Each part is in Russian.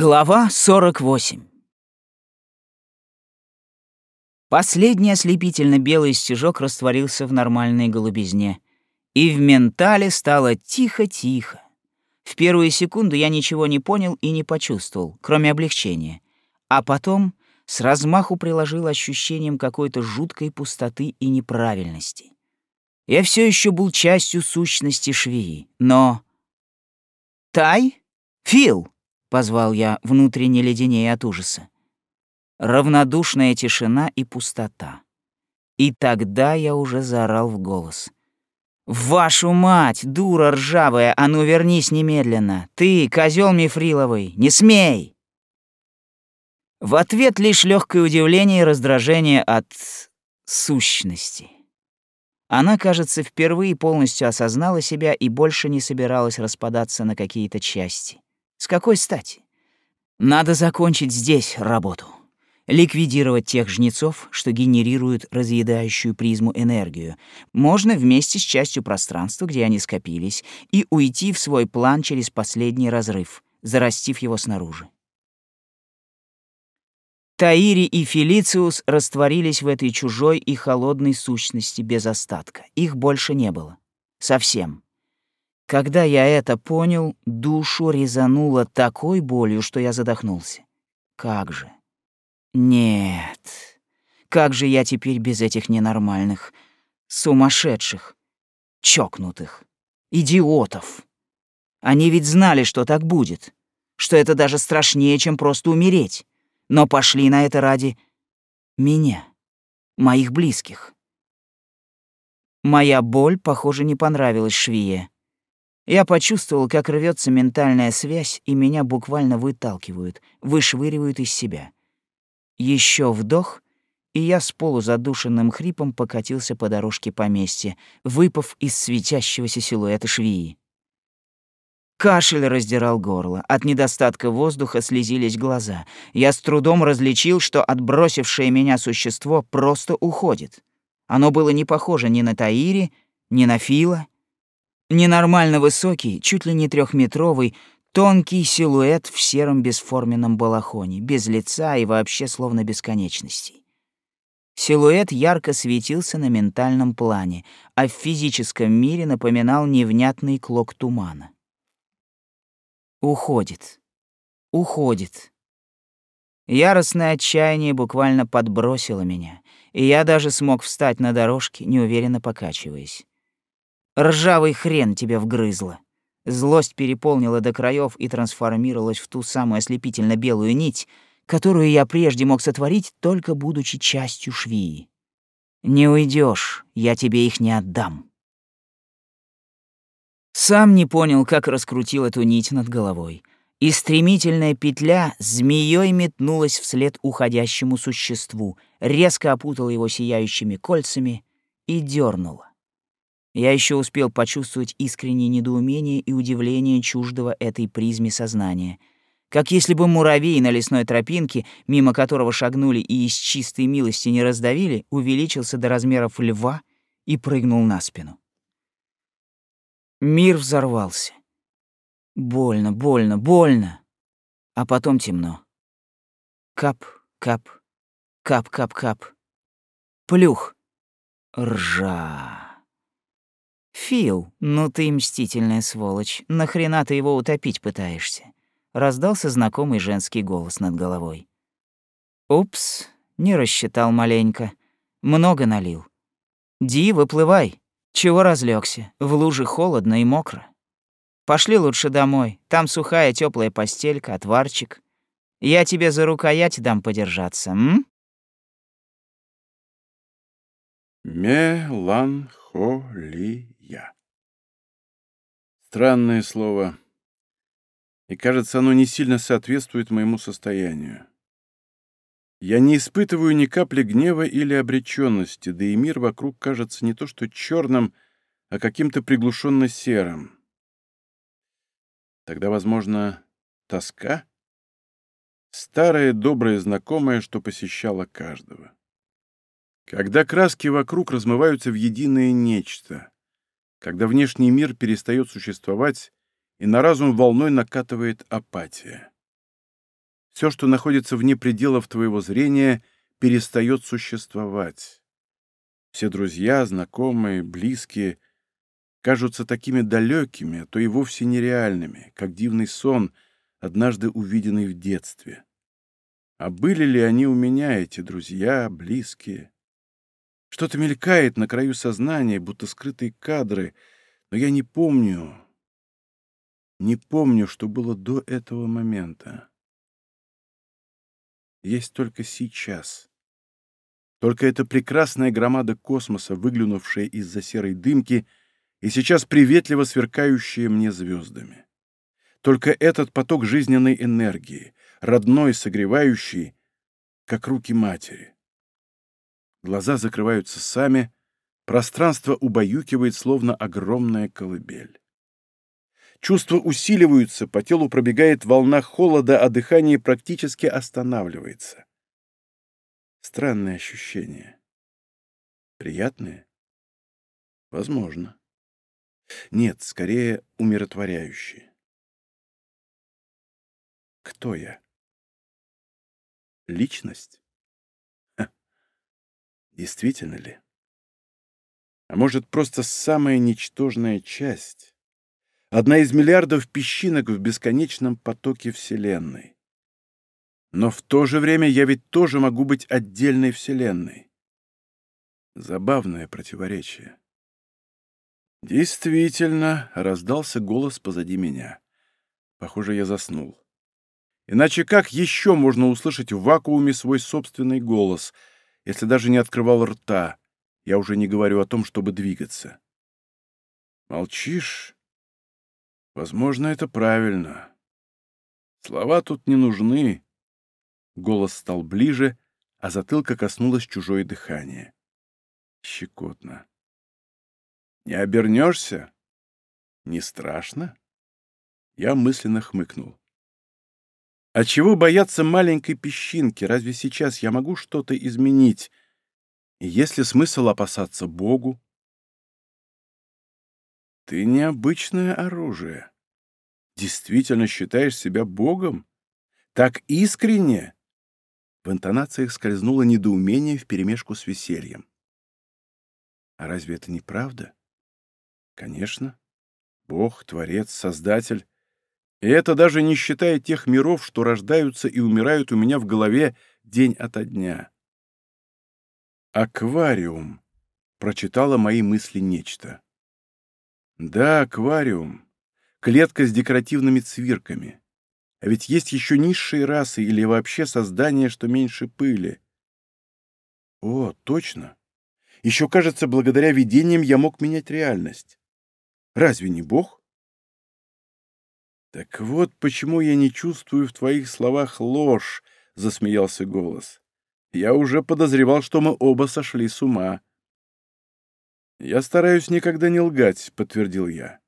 Глава 48 Последний ослепительно белый стежок растворился в нормальной голубизне, и в ментале стало тихо-тихо. В первые секунды я ничего не понял и не почувствовал, кроме облегчения, а потом с размаху приложил ощущением какой-то жуткой пустоты и неправильности. Я все еще был частью сущности швеи, но... «Тай? Фил!» — позвал я, внутренне леденее от ужаса. Равнодушная тишина и пустота. И тогда я уже заорал в голос. «Вашу мать, дура ржавая, а ну вернись немедленно! Ты, козел мифриловый, не смей!» В ответ лишь легкое удивление и раздражение от сущности. Она, кажется, впервые полностью осознала себя и больше не собиралась распадаться на какие-то части. С какой стати? Надо закончить здесь работу. Ликвидировать тех жнецов, что генерируют разъедающую призму энергию. Можно вместе с частью пространства, где они скопились, и уйти в свой план через последний разрыв, зарастив его снаружи. Таири и Фелициус растворились в этой чужой и холодной сущности без остатка. Их больше не было. Совсем. Когда я это понял, душу резануло такой болью, что я задохнулся. Как же? Нет. Как же я теперь без этих ненормальных, сумасшедших, чокнутых, идиотов? Они ведь знали, что так будет, что это даже страшнее, чем просто умереть, но пошли на это ради меня, моих близких. Моя боль, похоже, не понравилась Швие. Я почувствовал, как рвется ментальная связь, и меня буквально выталкивают, вышвыривают из себя. Еще вдох, и я с полузадушенным хрипом покатился по дорожке поместья, выпав из светящегося силуэта швеи. Кашель раздирал горло, от недостатка воздуха слезились глаза. Я с трудом различил, что отбросившее меня существо просто уходит. Оно было не похоже ни на Таири, ни на Фила — Ненормально высокий, чуть ли не трехметровый, тонкий силуэт в сером бесформенном балахоне, без лица и вообще словно бесконечностей. Силуэт ярко светился на ментальном плане, а в физическом мире напоминал невнятный клок тумана. Уходит. Уходит. Яростное отчаяние буквально подбросило меня, и я даже смог встать на дорожке, неуверенно покачиваясь. Ржавый хрен тебе вгрызло. Злость переполнила до краев и трансформировалась в ту самую ослепительно белую нить, которую я прежде мог сотворить, только будучи частью швии. Не уйдешь, я тебе их не отдам. Сам не понял, как раскрутил эту нить над головой. И стремительная петля змеей метнулась вслед уходящему существу, резко опутала его сияющими кольцами и дернула. Я еще успел почувствовать искреннее недоумение и удивление чуждого этой призме сознания. Как если бы муравей на лесной тропинке, мимо которого шагнули и из чистой милости не раздавили, увеличился до размеров льва и прыгнул на спину. Мир взорвался. Больно, больно, больно. А потом темно. Кап, кап, кап, кап, кап. Плюх. Ржа. «Фил, ну ты мстительная сволочь. Нахрена ты его утопить пытаешься?» Раздался знакомый женский голос над головой. «Упс, не рассчитал маленько. Много налил. Ди, выплывай. Чего разлегся? В луже холодно и мокро. Пошли лучше домой. Там сухая теплая постелька, отварчик. Я тебе за рукоять дам подержаться, м?» Меланхолия. Странное слово, и, кажется, оно не сильно соответствует моему состоянию. Я не испытываю ни капли гнева или обреченности, да и мир вокруг кажется не то что черным, а каким-то приглушенно серым. Тогда, возможно, тоска? Старая добрая знакомая, что посещала каждого. Когда краски вокруг размываются в единое нечто, когда внешний мир перестает существовать и на разум волной накатывает апатия. Все, что находится вне пределов твоего зрения, перестает существовать. Все друзья, знакомые, близкие кажутся такими далекими, а то и вовсе нереальными, как дивный сон, однажды увиденный в детстве. А были ли они у меня, эти друзья, близкие? Что-то мелькает на краю сознания, будто скрытые кадры, но я не помню, не помню, что было до этого момента. Есть только сейчас. Только эта прекрасная громада космоса, выглянувшая из-за серой дымки, и сейчас приветливо сверкающая мне звездами. Только этот поток жизненной энергии, родной, согревающий, как руки матери. Глаза закрываются сами, пространство убаюкивает, словно огромная колыбель. Чувства усиливаются, по телу пробегает волна холода, а дыхание практически останавливается. Странное ощущение. Приятное? Возможно. Нет, скорее умиротворяющее. Кто я? Личность? Действительно ли? А может, просто самая ничтожная часть? Одна из миллиардов песчинок в бесконечном потоке Вселенной. Но в то же время я ведь тоже могу быть отдельной Вселенной. Забавное противоречие. Действительно, раздался голос позади меня. Похоже, я заснул. Иначе как еще можно услышать в вакууме свой собственный голос, если даже не открывал рта? Я уже не говорю о том, чтобы двигаться. Молчишь? Возможно, это правильно. Слова тут не нужны. Голос стал ближе, а затылка коснулось чужое дыхание. Щекотно. Не обернешься? Не страшно? Я мысленно хмыкнул. А чего бояться маленькой песчинки? Разве сейчас я могу что-то изменить? И есть ли смысл опасаться Богу? Ты необычное оружие. Действительно считаешь себя Богом? Так искренне? В интонациях скользнуло недоумение вперемешку с весельем. А разве это не правда? Конечно. Бог, Творец, Создатель. И это даже не считая тех миров, что рождаются и умирают у меня в голове день ото дня. «Аквариум», — прочитала мои мысли нечто. «Да, аквариум. Клетка с декоративными цвирками. А ведь есть еще низшие расы или вообще создания, что меньше пыли. О, точно. Еще, кажется, благодаря видениям я мог менять реальность. Разве не Бог? «Так вот почему я не чувствую в твоих словах ложь», — засмеялся голос. «Я уже подозревал, что мы оба сошли с ума». «Я стараюсь никогда не лгать», — подтвердил я.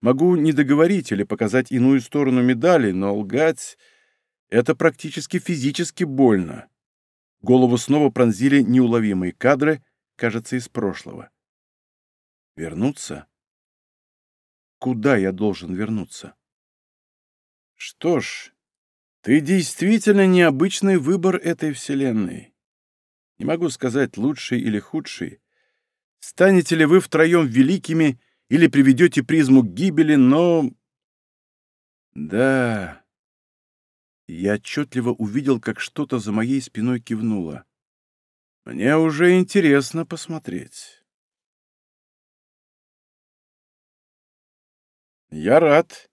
«Могу не договорить или показать иную сторону медали, но лгать — это практически физически больно». Голову снова пронзили неуловимые кадры, кажется, из прошлого. «Вернуться? Куда я должен вернуться?» Что ж, ты действительно необычный выбор этой вселенной. Не могу сказать, лучший или худший. Станете ли вы втроем великими или приведете призму к гибели, но... Да... Я отчетливо увидел, как что-то за моей спиной кивнуло. Мне уже интересно посмотреть. Я рад,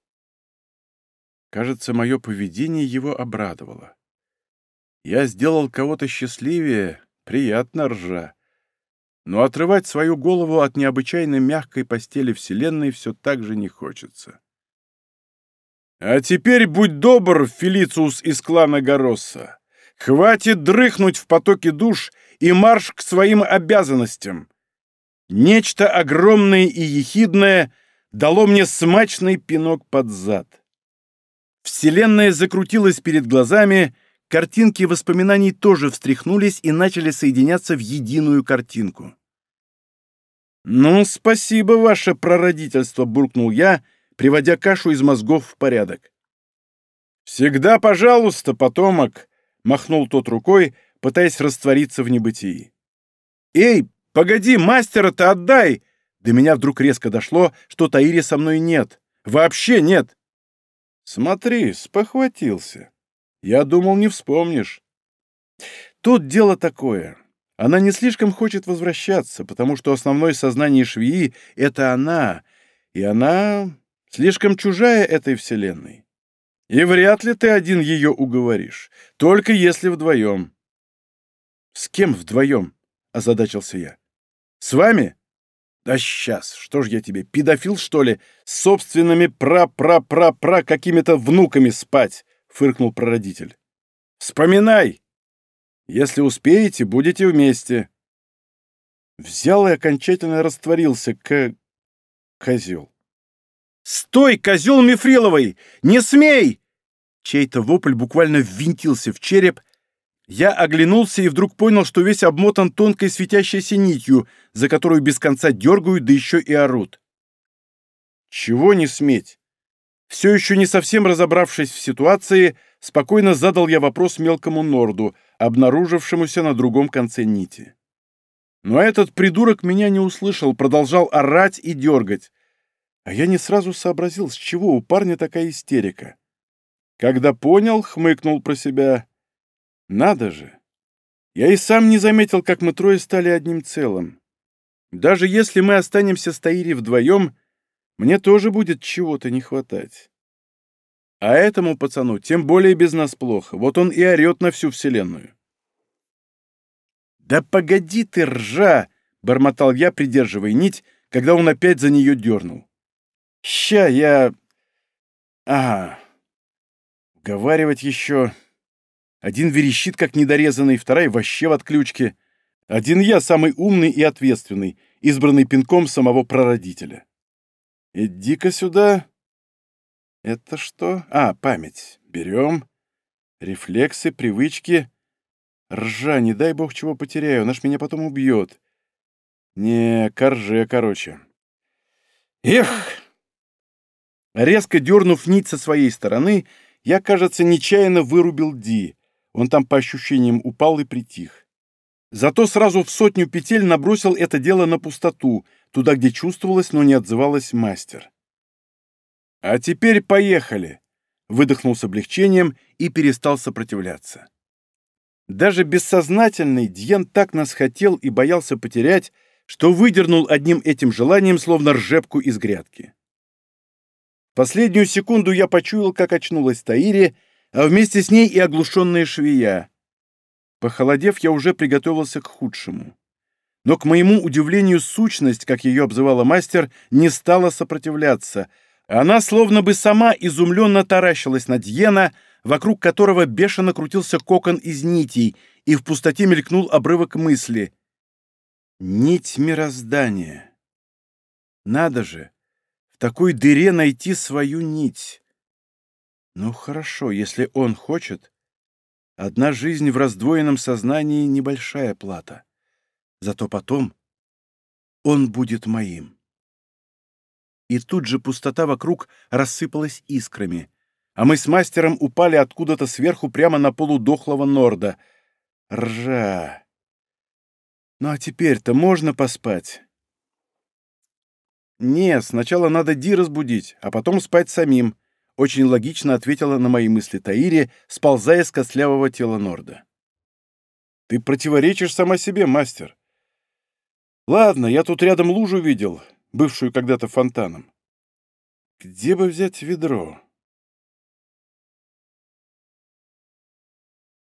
Кажется, мое поведение его обрадовало. Я сделал кого-то счастливее, приятно ржа. Но отрывать свою голову от необычайно мягкой постели Вселенной все так же не хочется. «А теперь будь добр, Фелициус из клана Горосса. Хватит дрыхнуть в потоке душ и марш к своим обязанностям. Нечто огромное и ехидное дало мне смачный пинок под зад. Вселенная закрутилась перед глазами, картинки воспоминаний тоже встряхнулись и начали соединяться в единую картинку. «Ну, спасибо, ваше прародительство», — буркнул я, приводя кашу из мозгов в порядок. «Всегда пожалуйста, потомок!» — махнул тот рукой, пытаясь раствориться в небытии. «Эй, погоди, мастера-то отдай!» До меня вдруг резко дошло, что Таири со мной нет. Вообще нет. Смотри, спохватился. Я думал, не вспомнишь. Тут дело такое. Она не слишком хочет возвращаться, потому что основное сознание швеи — это она, и она слишком чужая этой вселенной. И вряд ли ты один ее уговоришь, только если вдвоем. «С кем вдвоем?» — озадачился я. «С вами?» «Да сейчас, что ж я тебе, педофил, что ли, с собственными пра-пра-пра-пра какими-то внуками спать?» — фыркнул прародитель. «Вспоминай! Если успеете, будете вместе». Взял и окончательно растворился, к... козел. «Стой, козел Мифриловый! Не смей!» Чей-то вопль буквально ввинтился в череп, я оглянулся и вдруг понял, что весь обмотан тонкой светящейся нитью, за которую без конца дергают, да еще и орут. Чего не сметь? Все еще не совсем разобравшись в ситуации, спокойно задал я вопрос мелкому Норду, обнаружившемуся на другом конце нити. Но этот придурок меня не услышал, продолжал орать и дергать. А я не сразу сообразил, с чего у парня такая истерика. Когда понял, хмыкнул про себя — надо же! Я и сам не заметил, как мы трое стали одним целым. Даже если мы останемся с Таири вдвоем, мне тоже будет чего-то не хватать. А этому пацану тем более без нас плохо. Вот он и орет на всю вселенную. «Да погоди ты, ржа!» — бормотал я, придерживая нить, когда он опять за нее дернул. «Ща я... Ага. Уговаривать еще...» Один верещит, как недорезанный, вторая вообще в отключке. Один я самый умный и ответственный, избранный пинком самого прародителя. Иди-ка сюда. Это что? А, память. Берем. Рефлексы, привычки. Ржа, не дай бог чего потеряю, наш меня потом убьет. Не, корже, короче. Эх! Резко дернув нить со своей стороны, я, кажется, нечаянно вырубил Ди. Он там, по ощущениям, упал и притих. Зато сразу в сотню петель набросил это дело на пустоту, туда, где чувствовалось, но не отзывалось мастер. «А теперь поехали!» — выдохнул с облегчением и перестал сопротивляться. Даже бессознательный Дьен так нас хотел и боялся потерять, что выдернул одним этим желанием, словно ржепку из грядки. Последнюю секунду я почуял, как очнулась Таири, а вместе с ней и оглушенная швея. Похолодев, я уже приготовился к худшему. Но, к моему удивлению, сущность, как ее обзывала мастер, не стала сопротивляться. Она словно бы сама изумленно таращилась на Дьена, вокруг которого бешено крутился кокон из нитей, и в пустоте мелькнул обрывок мысли. «Нить мироздания. Надо же, в такой дыре найти свою нить. Ну хорошо, если он хочет. Одна жизнь в раздвоенном сознании — небольшая плата. Зато потом он будет моим. И тут же пустота вокруг рассыпалась искрами, а мы с мастером упали откуда-то сверху прямо на полудохлого Норда. Ржа! Ну а теперь-то можно поспать? Не, сначала надо Ди разбудить, а потом спать самим очень логично ответила на мои мысли Таири, сползая с костлявого тела Норда. «Ты противоречишь сама себе, мастер. Ладно, я тут рядом лужу видел, бывшую когда-то фонтаном. Где бы взять ведро?»